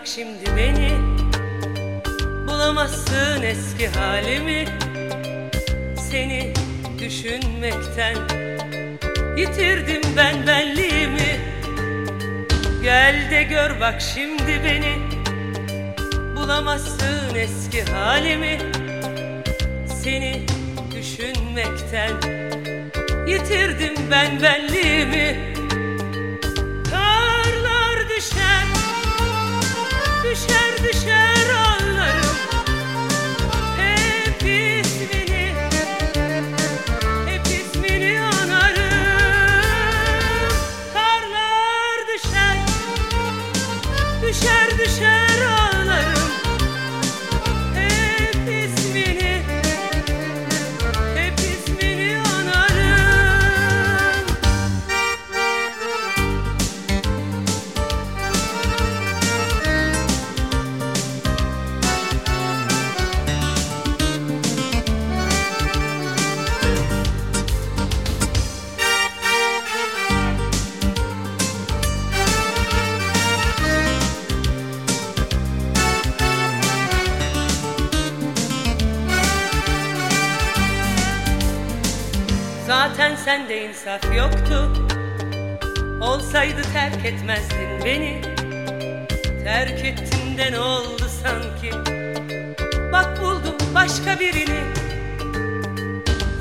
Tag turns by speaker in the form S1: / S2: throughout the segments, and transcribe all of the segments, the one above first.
S1: Bak şimdi beni. Bulamazsın eski halimi. Seni düşünmekten Yitirdim ben benliğimi. Gel de gör bak şimdi beni. Bulamazsın eski halimi. Seni düşünmekten Yitirdim ben benliğimi düşer insaf yoktu. Olsaydı terk etmezdin beni. Terk ettin de ne oldu sanki? Bak buldum başka birini.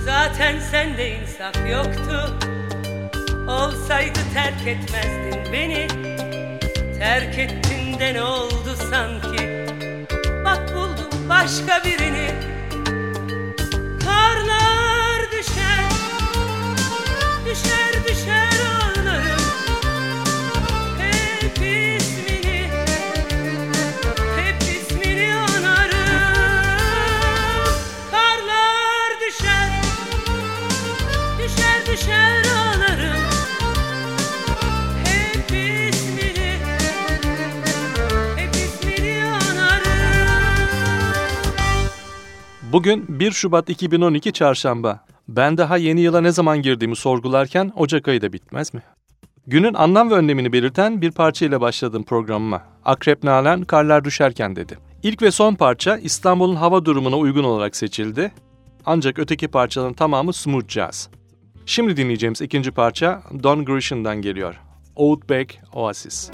S1: Zaten sende insaf yoktu. Olsaydı terk etmezdin beni. Terk ettin de ne oldu sanki? Bak buldum başka birini düşer ağlarım Hep ismini, hep ismini anarım.
S2: Bugün 1 Şubat 2012 Çarşamba. Ben daha yeni yıla ne zaman girdiğimi sorgularken Ocak ayı da bitmez mi? Günün anlam ve önlemini belirten bir parça ile başladım programıma. Akrep Nalan karlar düşerken dedi. İlk ve son parça İstanbul'un hava durumuna uygun olarak seçildi. Ancak öteki parçaların tamamı smooth jazz. Şimdi dinleyeceğimiz ikinci parça Don Grisham'dan geliyor. Outback Oasis.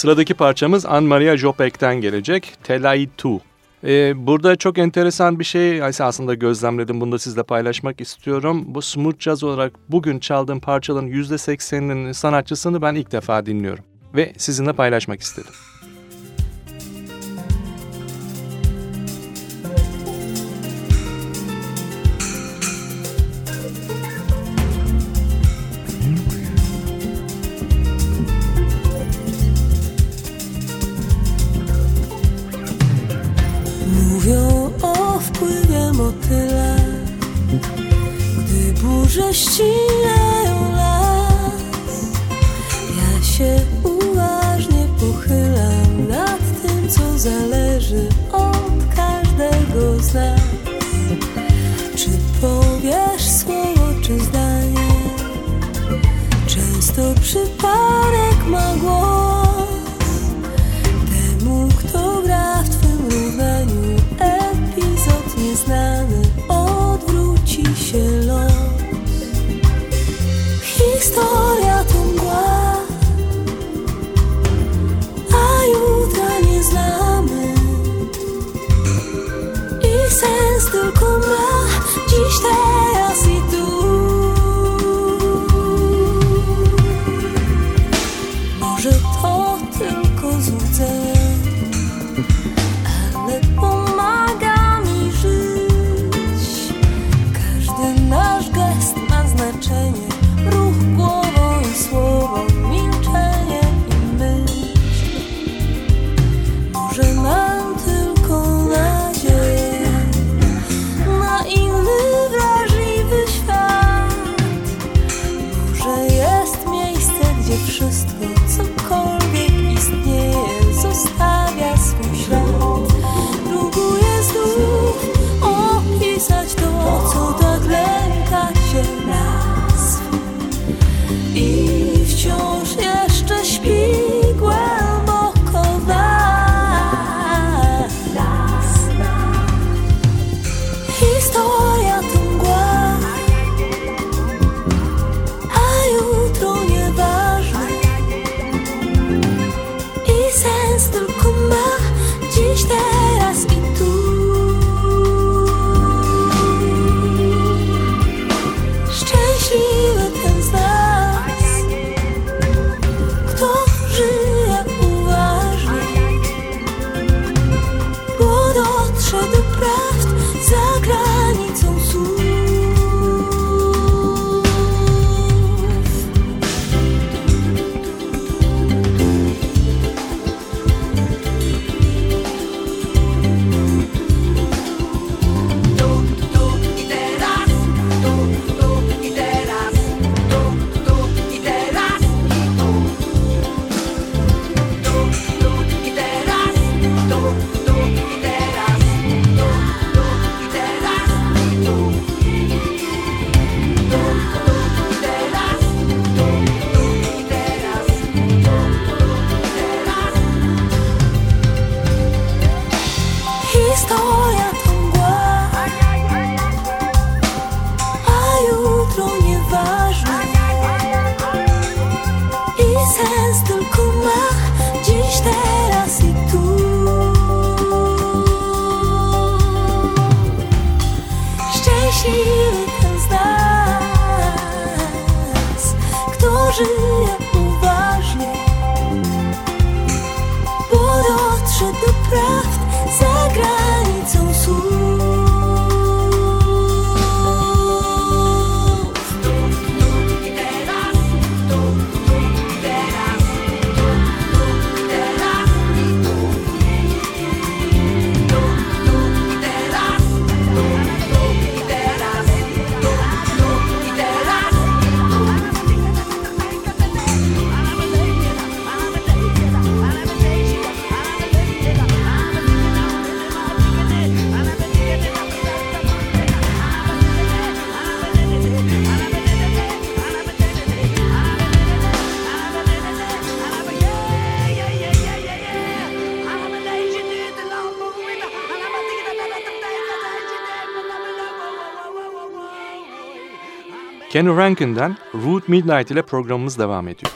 S2: Sıradaki parçamız Anne Maria Jopek'ten gelecek. Telai Tu. Ee, burada çok enteresan bir şey aslında gözlemledim. Bunu da sizle paylaşmak istiyorum. Bu smooth jazz olarak bugün çaldığım parçaların %80'inin sanatçısını ben ilk defa dinliyorum. Ve sizinle paylaşmak istedim.
S3: Ścinają las. Ja się uważnie pochylam nad tym, co zależy od każdego z nas. Czy powiesz słowo, czy zdanie? Często przypadek ma głos
S2: Kenny Rankin'den Root Midnight ile programımız devam ediyor.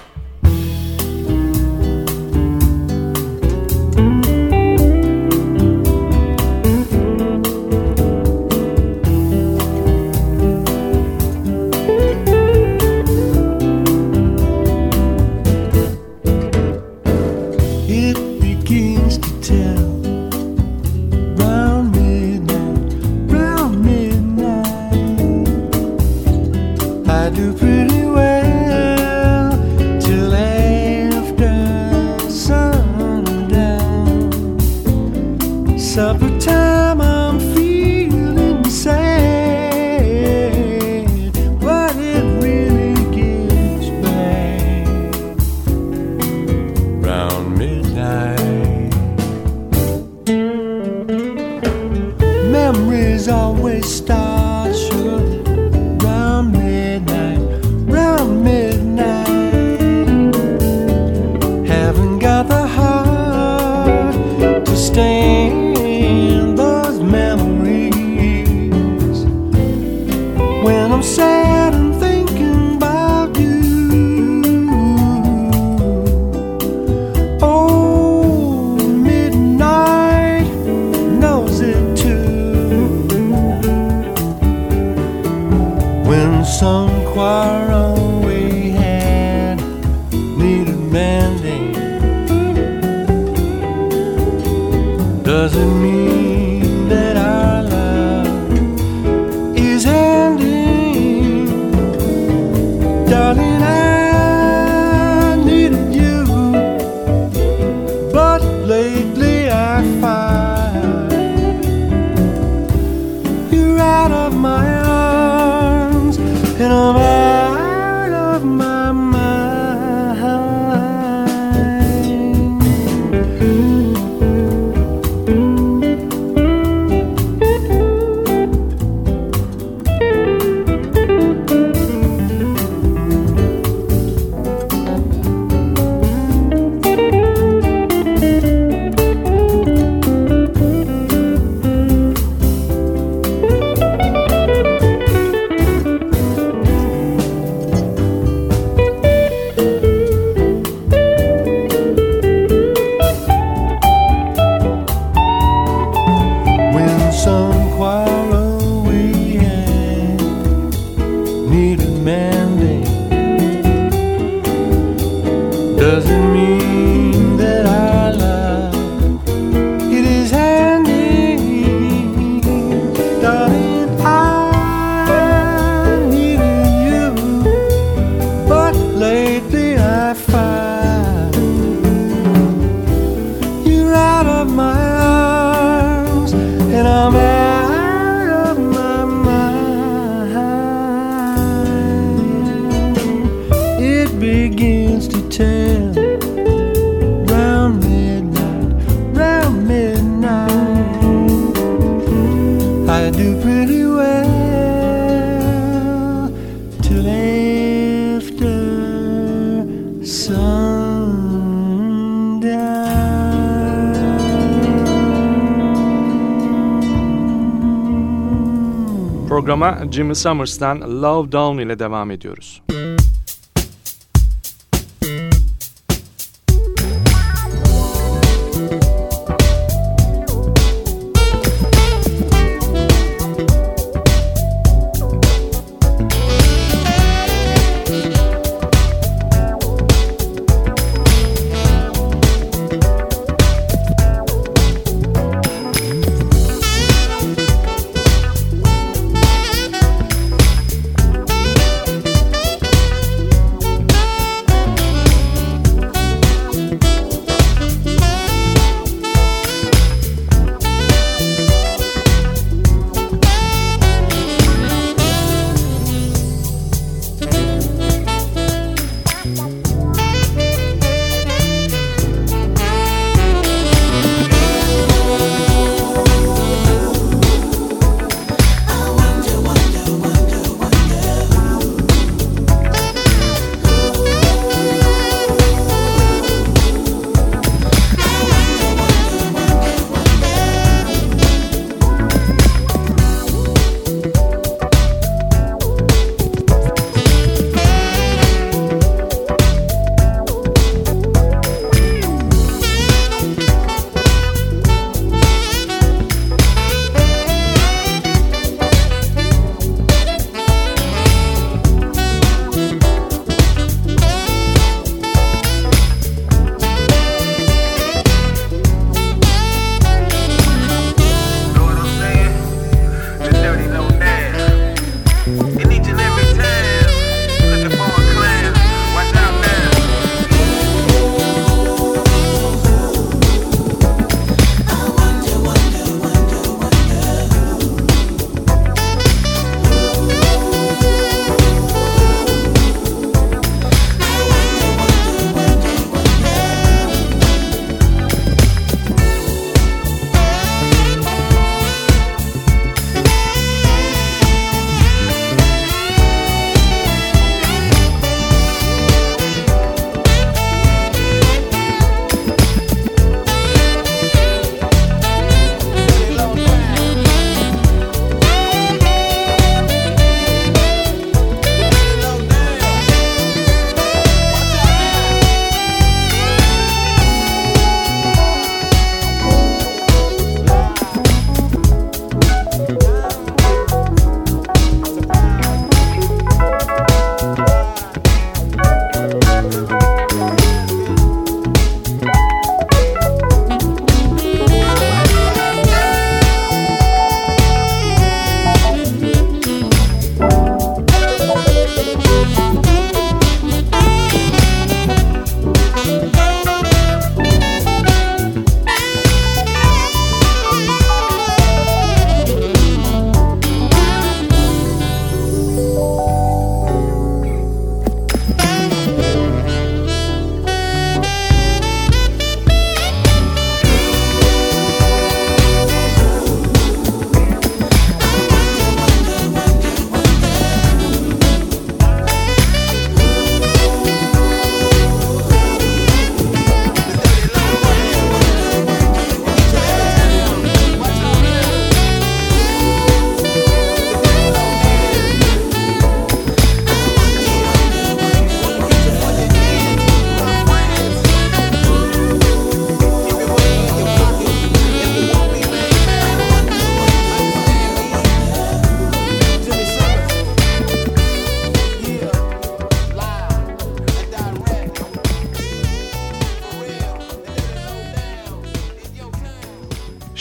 S2: Jimmy Summers'tan Love Down ile devam ediyoruz.
S4: Thank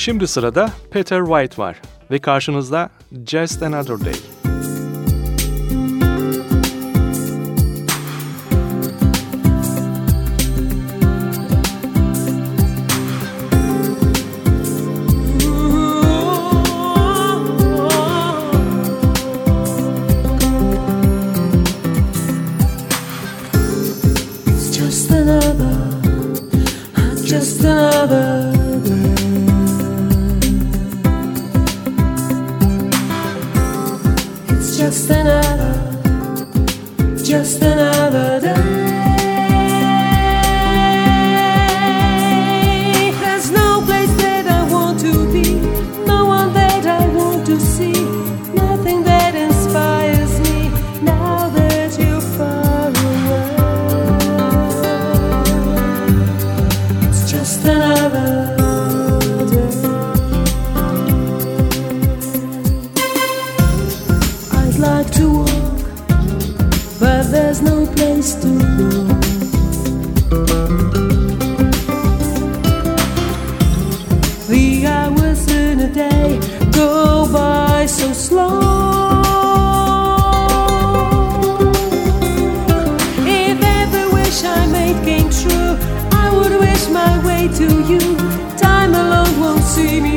S2: Şimdi sırada Peter White var ve karşınızda Just Another Day.
S1: see me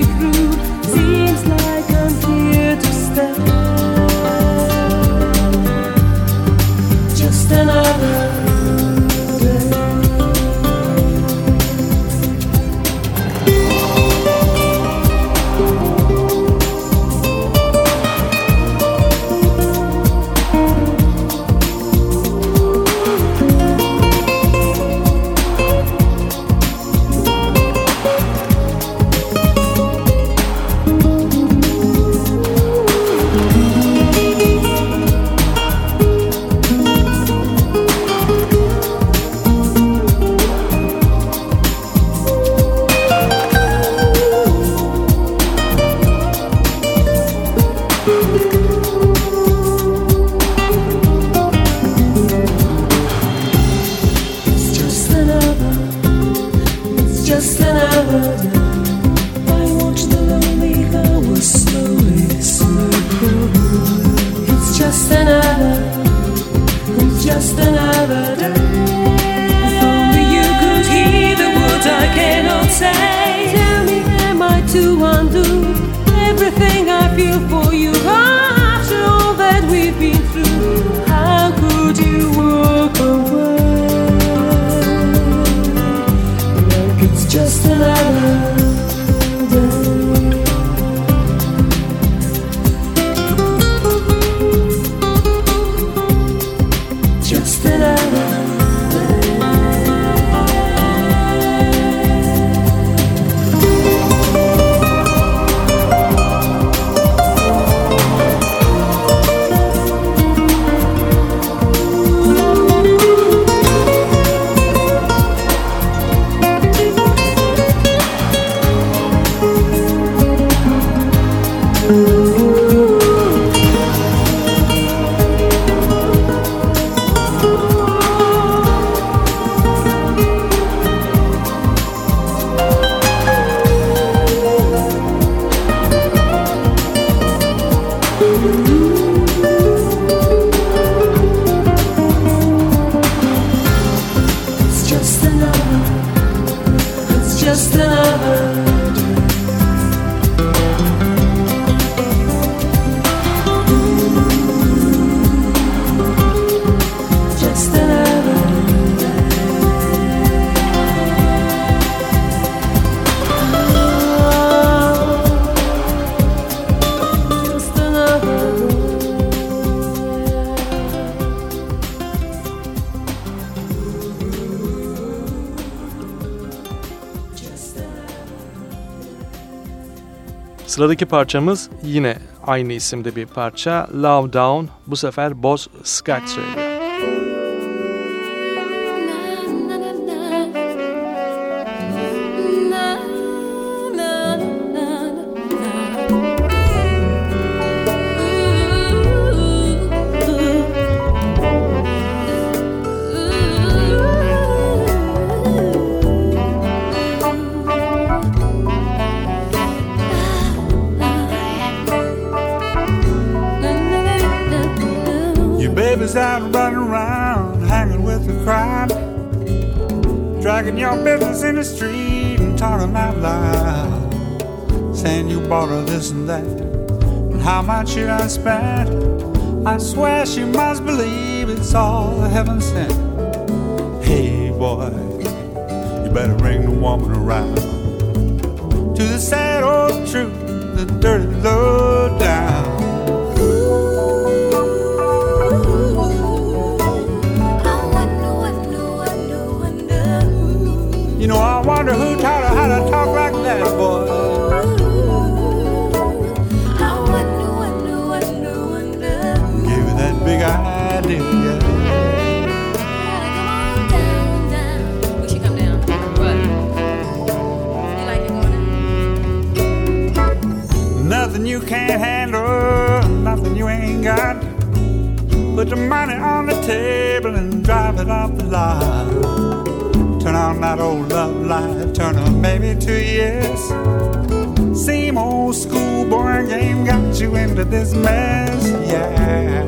S2: Sıradaki parçamız yine aynı isimde bir parça. Love Down bu sefer Boz Scott söylüyor.
S5: Street and talking out loud, saying you bought her this and that, and how much you done spent. I swear she must believe it's all heaven sent. Hey boy, you better bring the woman around to the sad old truth, the dirty low down. You know, I wonder who taught her how to talk like that, boy. Gave her that big idea.
S6: We should come down. What? You like it going down?
S5: Nothing you can't handle, nothing you ain't got. Put the money on the table and drive it off the lot. Turn on that old love light, turn her maybe to yes. Same old school schoolboy game got you into this mess, yeah.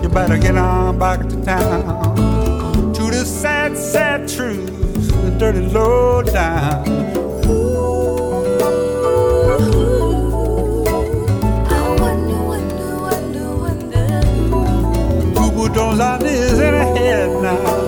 S5: You better get on back to town to the sad, sad truth, the dirty low down. Who put those ideas in her head now?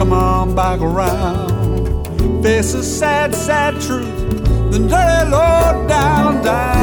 S5: Come on back around. Face the sad, sad truth, the dirty low down, down.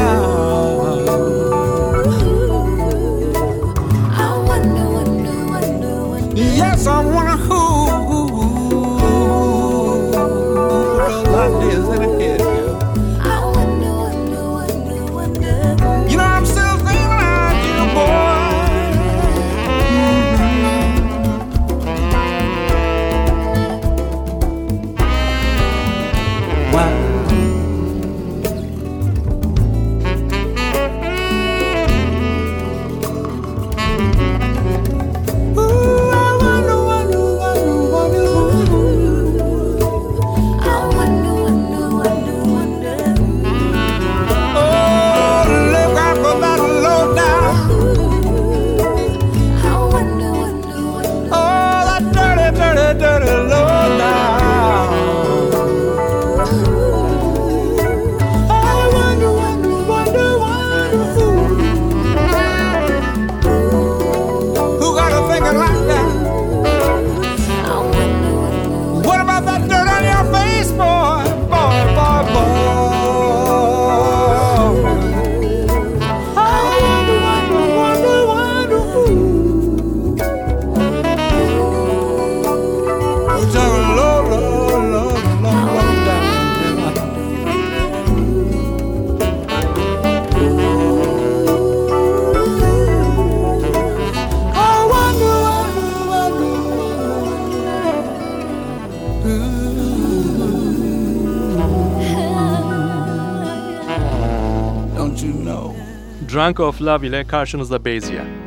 S2: Bank of Love ile karşınızda
S1: Bezier.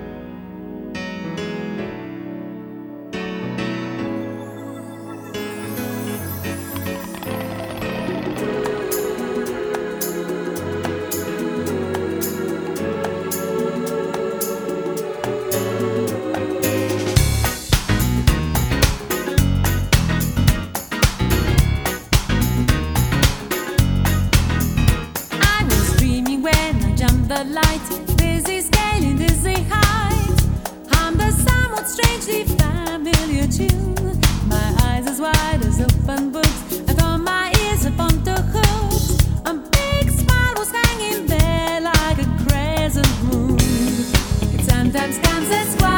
S1: sometimes comes as well.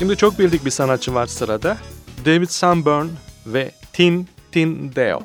S2: Şimdi çok bildik bir sanatçı var sırada. David Sanborn ve Tin Tin Deo.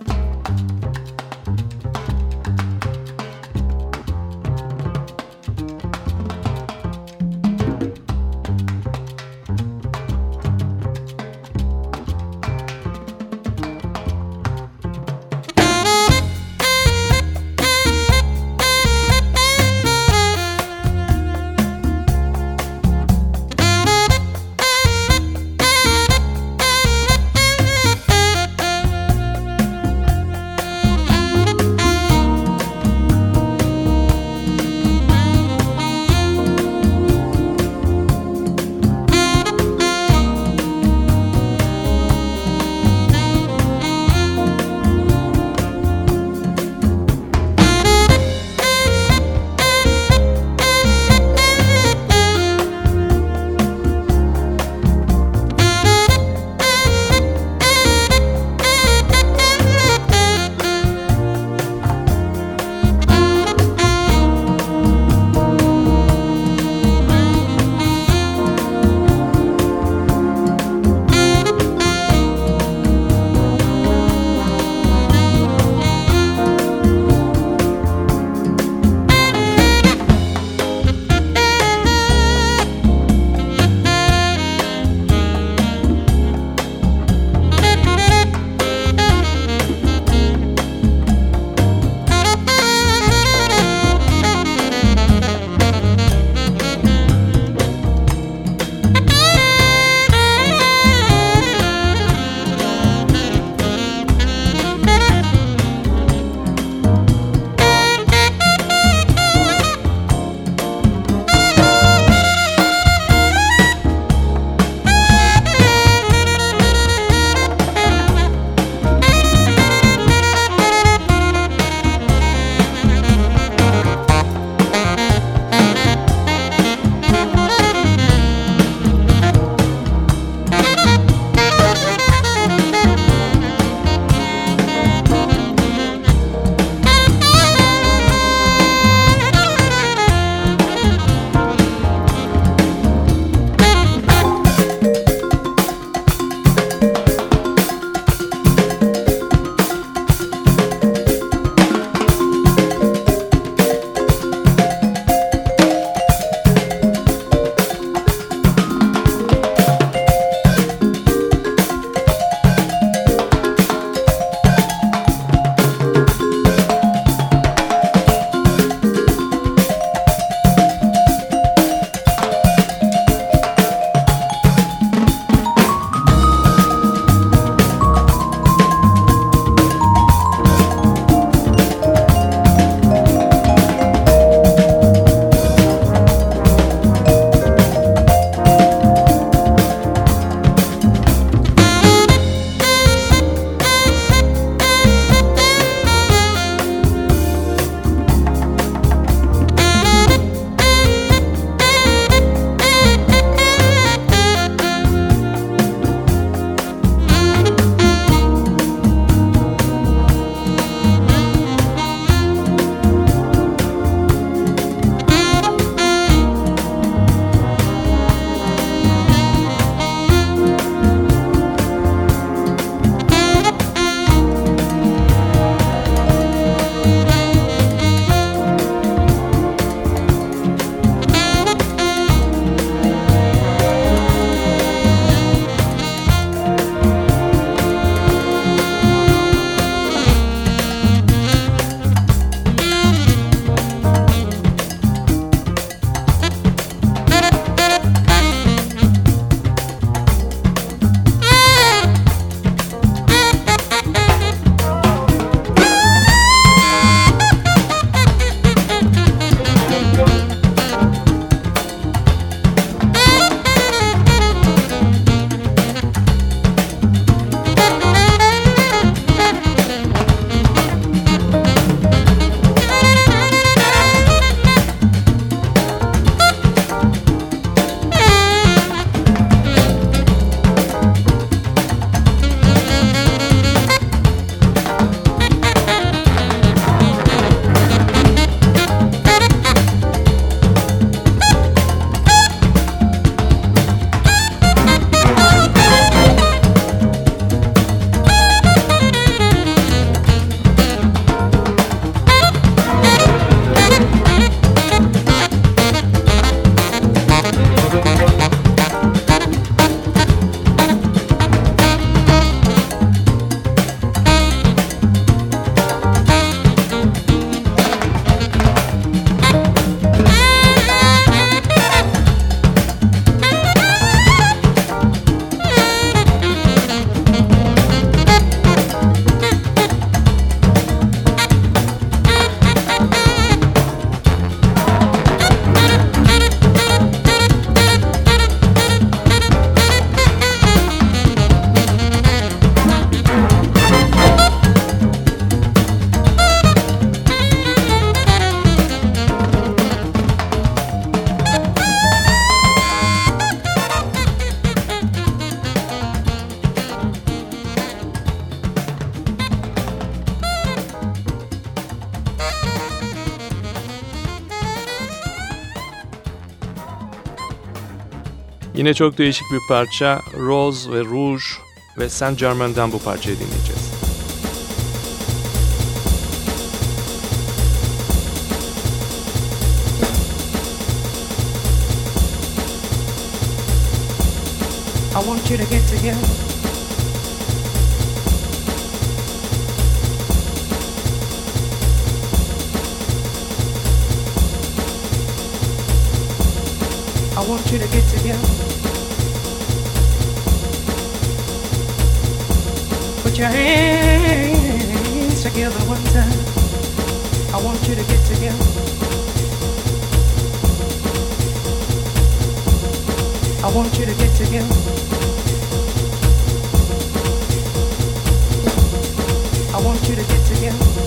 S2: Yine çok değişik bir parça. Rose ve Rouge ve Saint Germain'den bu parçayı dinleyeceğiz.
S7: I want you to get together. I want you to get together. Put your hands together one time. I want you to get together. I want you to get together. I want you to get together.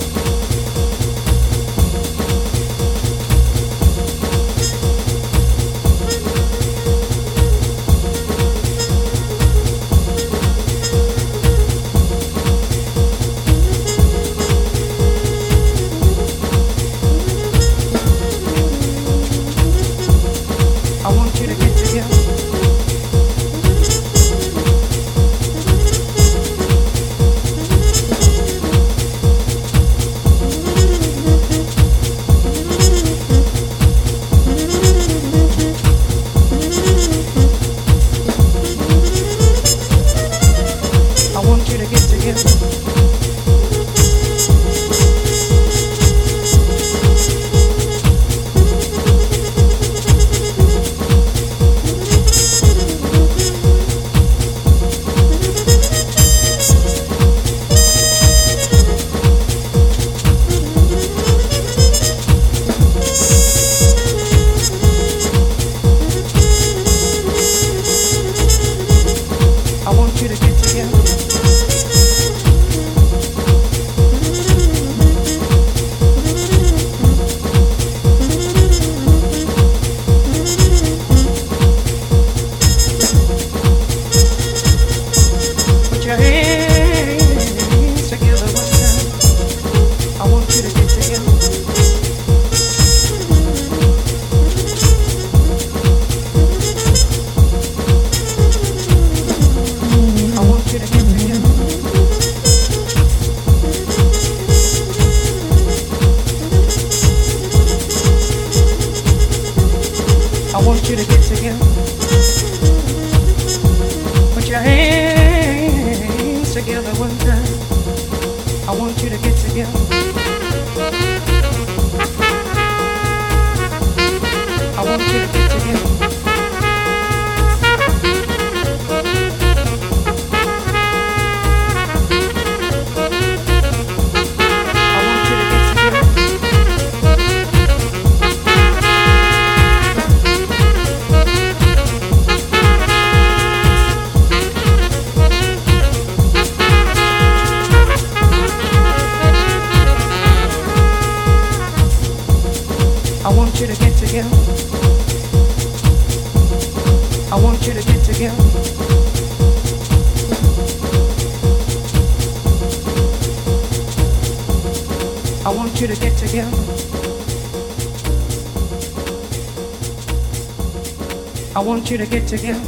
S7: You to get together.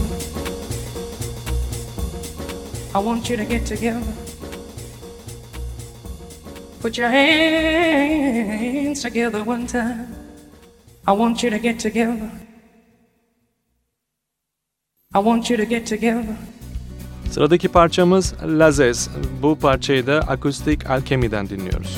S7: I want you to get together. Put your hands together one time. I want you to get together. I want you to get together.
S2: Sıradaki parçamız Lazes. Bu parçayı da Akustik Alkemi'den dinliyoruz.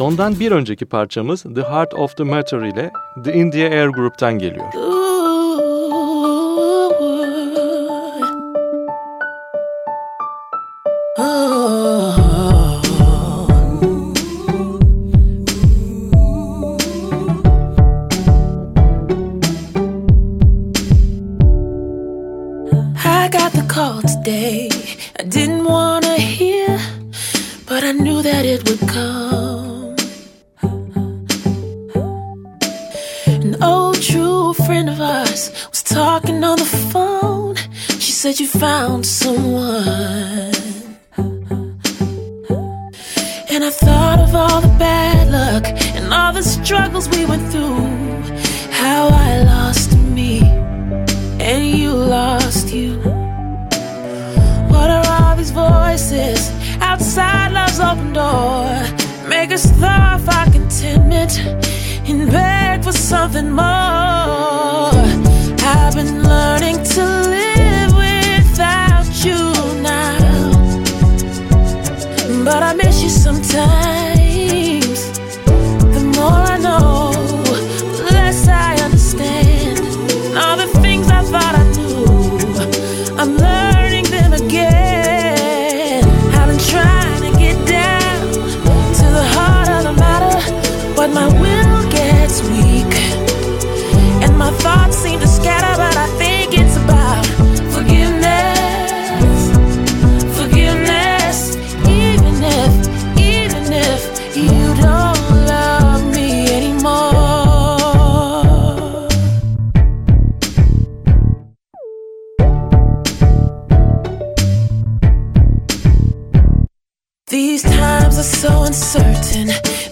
S8: Sondan bir önceki parçamız The Heart of the Matter ile The India Air Group'tan geliyor.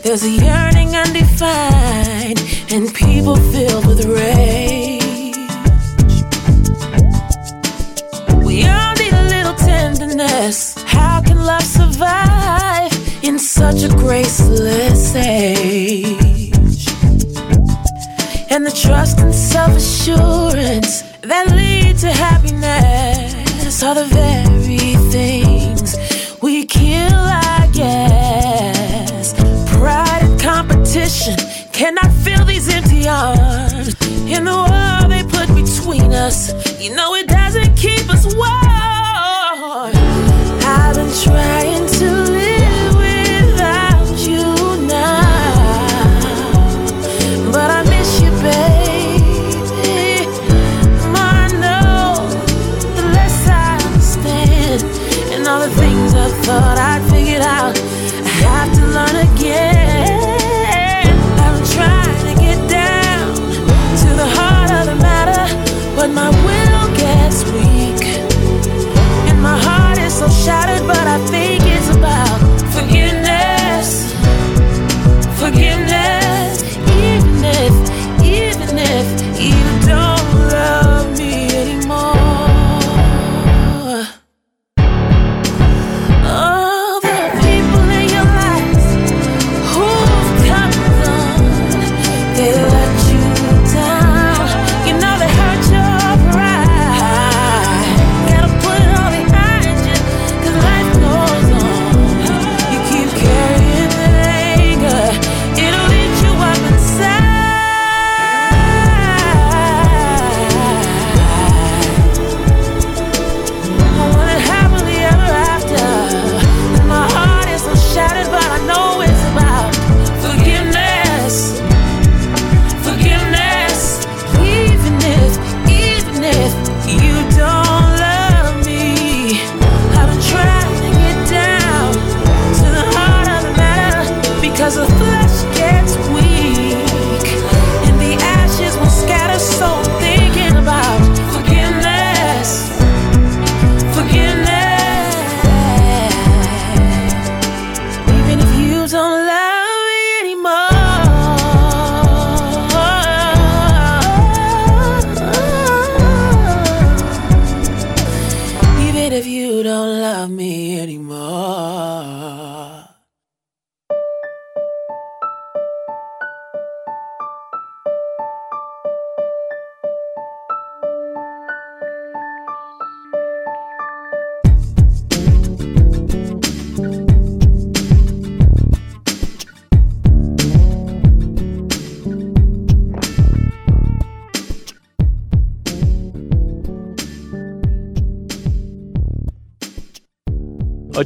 S1: There's a yearning undefined, and people filled with rage. We all need a little tenderness. How can love survive in such a graceless age?
S8: And the trust and self assurance that lead to happiness are the very thing fill these empty arms in the wall they put between us. You know it doesn't keep us warm. I've been trying to live without you now, but I miss you, babe. All the things I thought I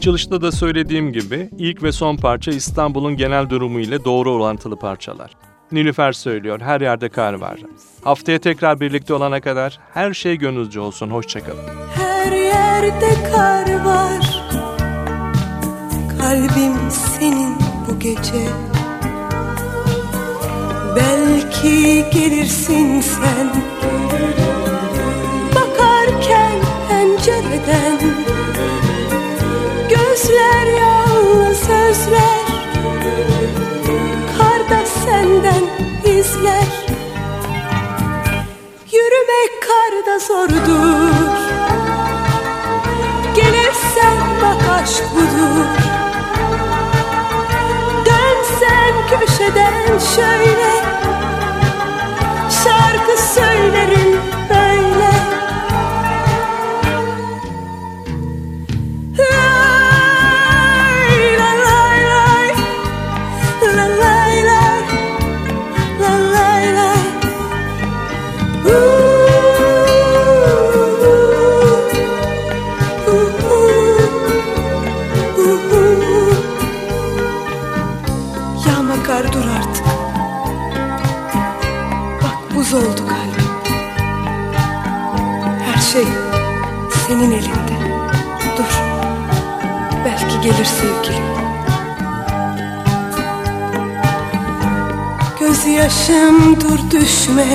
S2: Açılışta da söylediğim gibi ilk ve son parça İstanbul'un genel durumu ile doğru orantılı parçalar. Nilüfer söylüyor, her yerde kar var. Haftaya tekrar birlikte olana kadar her şey gönülce olsun, hoşçakalın.
S9: Her yerde kar var, kalbim senin bu gece. Belki gelirsin sen denizler Yürümek karda zordur. Paşam dur düşme.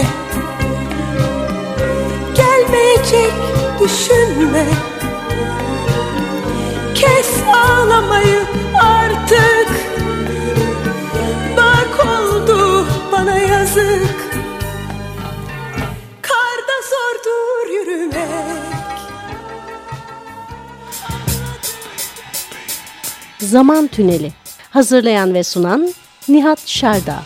S9: Gelmeyecek düşünme. Kes ağlamayı artık. Bak oldu bana yazık. Karda zordur yürümek.
S10: Zaman Tüneli. Hazırlayan ve sunan Nihat Şerdağ.